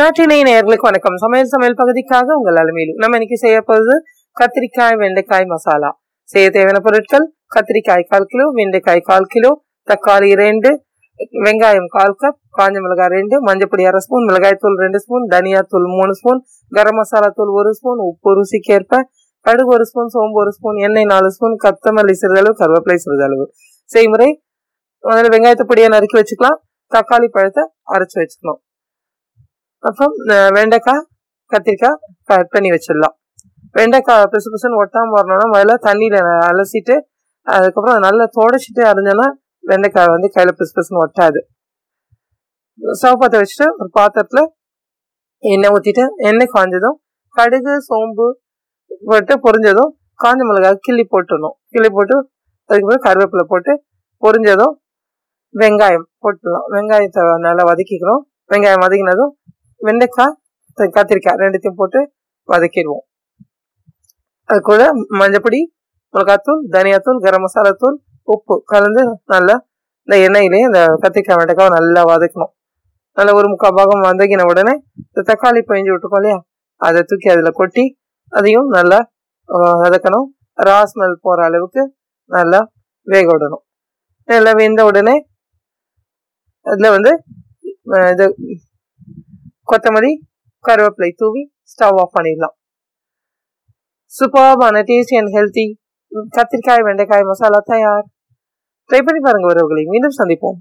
நாட்டினை நேர்களுக்கு வணக்கம். சமையல் சமையல் பகுதிக்காக உங்கள் அலுமையிலும் நம்ம இன்னைக்கு செய்ய போகுது கத்திரிக்காய் வெண்டைக்காய் மசாலா. செய்ய தேவையான பொருட்கள் கத்திரிக்காய் கால் கிலோ வெண்டைக்காய் கால் கிலோ தக்காளி ரெண்டு வெங்காயம் கால் கப் காஞ்ச மிளகாய் ரெண்டு மஞ்சப்பொடி அரை ஸ்பூன் மிளகாய் தூள் ரெண்டு ஸ்பூன் தனியா தூள் மூணு ஸ்பூன் கரம் மசாலா தூள் ஒரு ஸ்பூன் உப்பு ருசிக்கேற்ப கடுகு ஒரு ஸ்பூன் சோம்பு ஒரு ஸ்பூன் எண்ணெய் நாலு ஸ்பூன் கத்தமல்லி சிறிதளவு கருவேப்பிலை சிறிதளவு. செய்முறை. முதல்ல வெங்காயத்தை பொடியை நறுக்கி வச்சுக்கலாம். தக்காளி பழத்தை அரைச்சி வச்சுக்கணும். அப்புறம் வெண்டைக்காய் கத்திரிக்காய் கட் பண்ணி வச்சிடலாம். வெண்டைக்காய் பிசு பிசுன்னு ஒட்டாமல் வரணும்னா முதல்ல தண்ணியில் அலசிட்டு அதுக்கப்புறம் நல்லா தொடச்சிட்டு அரைஞ்சோன்னா வெண்டைக்காய் வந்து கையில் பிசு பிசுன்னு ஒட்டாது. ஸ்டவ் வச்சுட்டு ஒரு பாத்திரத்தில் எண்ணெய் ஊற்றிட்டு எண்ணெய் காஞ்சதும் கடுகு சோம்பு போட்டு பொரிஞ்சதும் காஞ்ச மிளகாய் கிள்ளி போட்டுடணும். கிள்ளி போட்டு அதுக்கப்புறம் கருவேப்பிலை போட்டு பொரிஞ்சதும் வெங்காயம் போட்டுடலாம். வெங்காயத்தை நல்லா வதக்கிக்கிறோம் வெங்காயம் வதக்கினதும் வெண்டைக்காய் கத்திரிக்காய் ரெண்டுத்தையும் போட்டு வதக்கிடுவோம். அது கூட மஞ்சப்பொடி மிளகாத்தூள் தனியாத்தூள் கரம் மசாலா தூள் உப்பு கலந்து நல்லா இந்த எண்ணெயிலேயே இந்த கத்திரிக்காய் வெண்டைக்காய் நல்லா வதக்கணும். நல்லா ஒரு முக்கால் பாகம் வதக்கின உடனே இந்த தக்காளி பிழிஞ்சு விட்டுக்கோ இல்லையா? அதை தூக்கி அதில் கொட்டி அதையும் நல்லா வதக்கணும். ரா ஸ்மெல் போகிற அளவுக்கு நல்லா வேக விடணும். நல்லா வெந்த உடனே அதில் வந்து இது கொத்தமல்லி கருவேப்பிலை தூவி ஸ்டவ் ஆஃப் பண்ணிடலாம். சூப்பர்பான டேஸ்டி அண்ட் ஹெல்த்தி கத்திரிக்காய் வெண்டைக்காய் மசாலா தயார். ட்ரை பண்ணி பாருங்க உறவுகளை. மீண்டும் சந்திப்போம்.